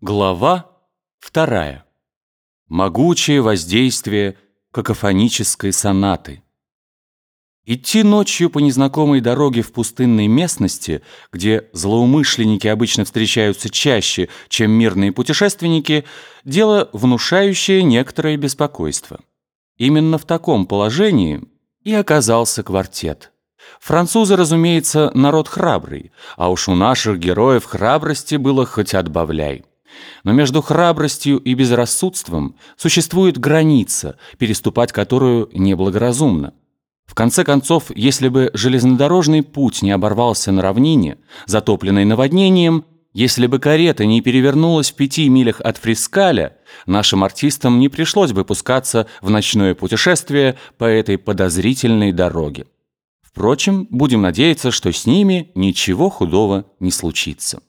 Глава вторая. Могучее воздействие какофонической сонаты. Идти ночью по незнакомой дороге в пустынной местности, где злоумышленники обычно встречаются чаще, чем мирные путешественники, дело, внушающее некоторое беспокойство. Именно в таком положении и оказался квартет. Французы, разумеется, народ храбрый, а уж у наших героев храбрости было хоть отбавляй. Но между храбростью и безрассудством существует граница, переступать которую неблагоразумно. В конце концов, если бы железнодорожный путь не оборвался на равнине, затопленной наводнением, если бы карета не перевернулась в пяти милях от Фрискаля, нашим артистам не пришлось бы пускаться в ночное путешествие по этой подозрительной дороге. Впрочем, будем надеяться, что с ними ничего худого не случится.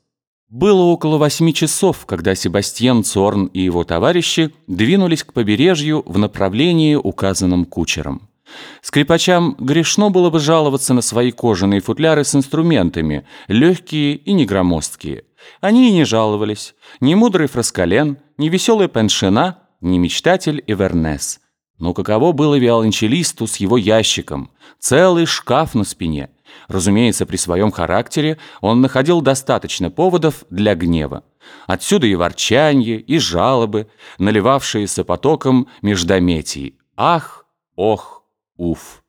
Было около восьми часов, когда Себастьян Цорн и его товарищи двинулись к побережью в направлении, указанном кучером. Скрипачам грешно было бы жаловаться на свои кожаные футляры с инструментами, легкие и негромоздкие. Они и не жаловались. Ни мудрый Фраскален, ни веселый Пеншина, ни мечтатель Эвернес. Но каково было виолончелисту с его ящиком? Целый шкаф на спине – Разумеется, при своем характере он находил достаточно поводов для гнева. Отсюда и ворчанье, и жалобы, наливавшиеся потоком междометий. Ах, ох, уф.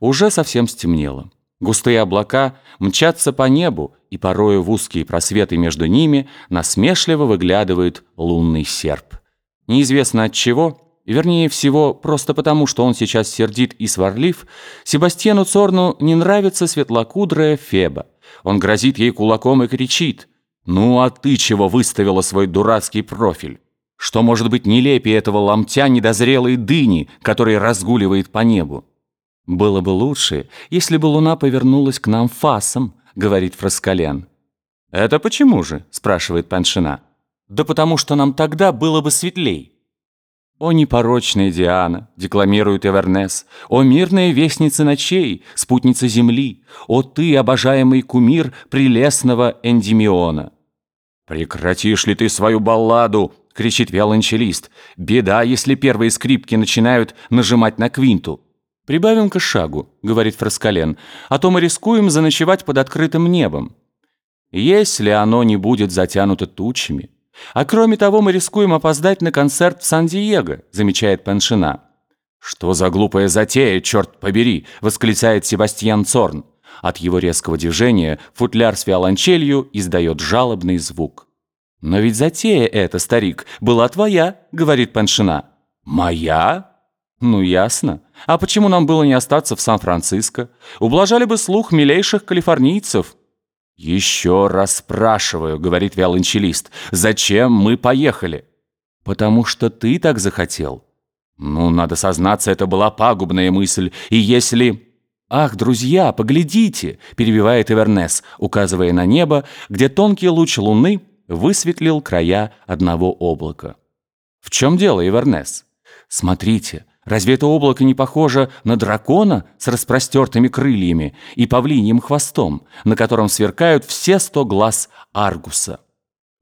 Уже совсем стемнело. Густые облака мчатся по небу, и порою в узкие просветы между ними насмешливо выглядывает лунный серп. Неизвестно от чего, Вернее всего, просто потому, что он сейчас сердит и сварлив, Себастьяну Цорну не нравится светлокудрая Феба. Он грозит ей кулаком и кричит. «Ну а ты чего выставила свой дурацкий профиль? Что может быть нелепее этого ломтя недозрелой дыни, который разгуливает по небу?» «Было бы лучше, если бы луна повернулась к нам фасом», — говорит Фраскален. «Это почему же?» — спрашивает Паншина. «Да потому что нам тогда было бы светлей». «О непорочная Диана!» — декламирует Эвернес. «О мирная вестница ночей, спутница земли! О ты, обожаемый кумир прелестного Эндимиона!» «Прекратишь ли ты свою балладу?» — кричит виолончелист. «Беда, если первые скрипки начинают нажимать на квинту». «Прибавим-ка шагу», — говорит Фраскален, «а то мы рискуем заночевать под открытым небом». «Если оно не будет затянуто тучами, а кроме того, мы рискуем опоздать на концерт в Сан-Диего, замечает Пеншина. Что за глупая затея, черт побери, восклицает Себастьян Цорн. От его резкого движения футляр с виолончелью издает жалобный звук. «Но ведь затея эта, старик, была твоя», — говорит Пеншина. «Моя?» «Ну, ясно. А почему нам было не остаться в Сан-Франциско? Ублажали бы слух милейших калифорнийцев». «Еще раз спрашиваю», — говорит виолончелист, — «зачем мы поехали?» «Потому что ты так захотел». «Ну, надо сознаться, это была пагубная мысль, и если...» «Ах, друзья, поглядите!» — перебивает Эвернес, указывая на небо, где тонкий луч луны высветлил края одного облака. «В чем дело, Эвернес?» «Смотрите, Разве это облако не похоже на дракона с распростертыми крыльями и павлиньим хвостом, на котором сверкают все сто глаз Аргуса?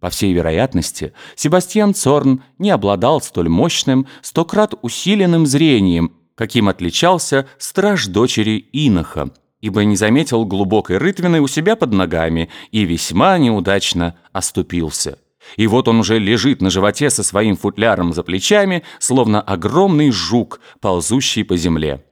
По всей вероятности, Себастьян Цорн не обладал столь мощным, стократ усиленным зрением, каким отличался страж дочери Иноха, ибо не заметил глубокой рытвины у себя под ногами и весьма неудачно оступился. И вот он уже лежит на животе со своим футляром за плечами, словно огромный жук, ползущий по земле.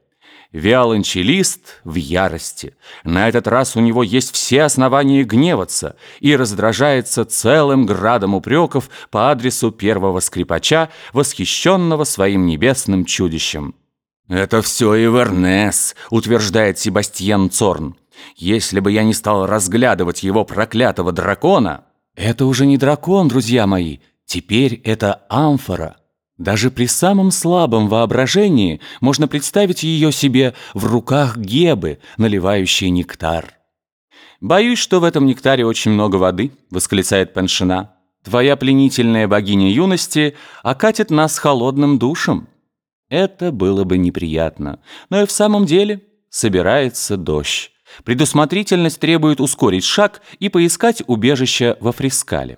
Виолончелист в ярости. На этот раз у него есть все основания гневаться и раздражается целым градом упреков по адресу первого скрипача, восхищенного своим небесным чудищем. «Это все Ивернес», — утверждает Себастьян Цорн. «Если бы я не стал разглядывать его проклятого дракона...» Это уже не дракон, друзья мои, теперь это амфора. Даже при самом слабом воображении можно представить ее себе в руках Гебы, наливающей нектар. «Боюсь, что в этом нектаре очень много воды», — восклицает Пеншина. «Твоя пленительная богиня юности окатит нас холодным душем». Это было бы неприятно, но и в самом деле собирается дождь. Предусмотрительность требует ускорить шаг и поискать убежище во Фрискале.